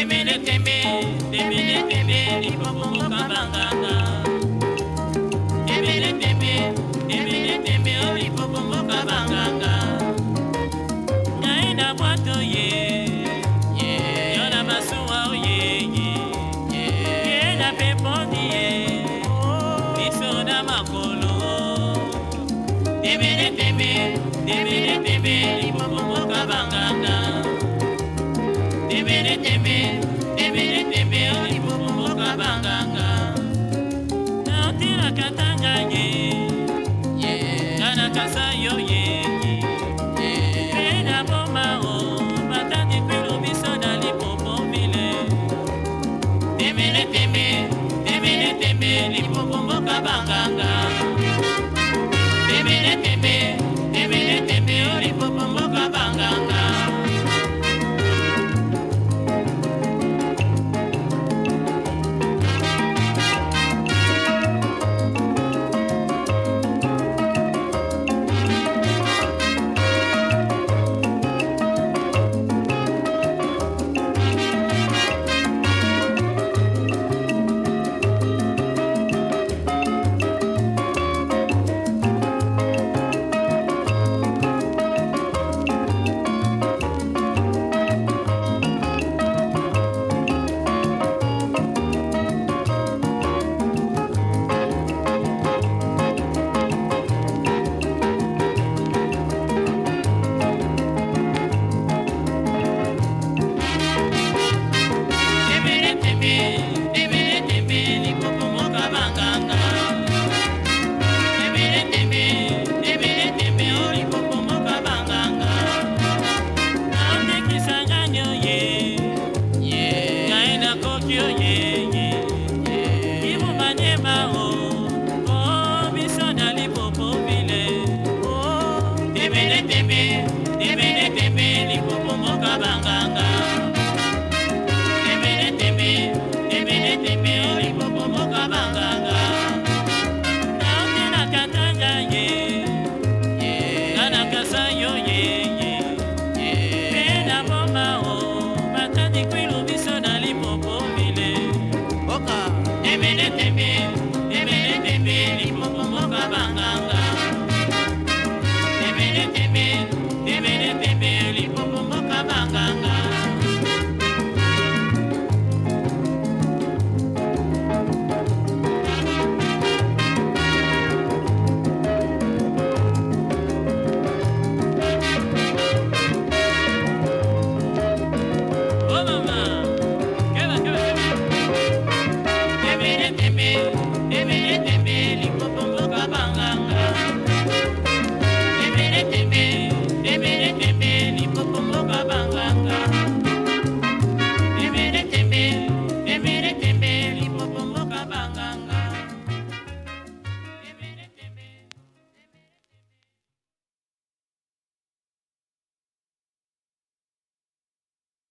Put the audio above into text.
Demene kembe, demene kembe, ibongo kabanganga. Demene kembe, demene kembe, o oh, ibongo kabanganga. Naina bwato ye, ye, yona masuwa o ye ye, ye na pepondi ye, biso na makolo. Demene kembe, demene kembe, ibongo kabanganga. katanga ye kana kasa yo ye pena boma o batandi kwelo biso na lipopo mile temele teme temele teme lipopo mboka banganga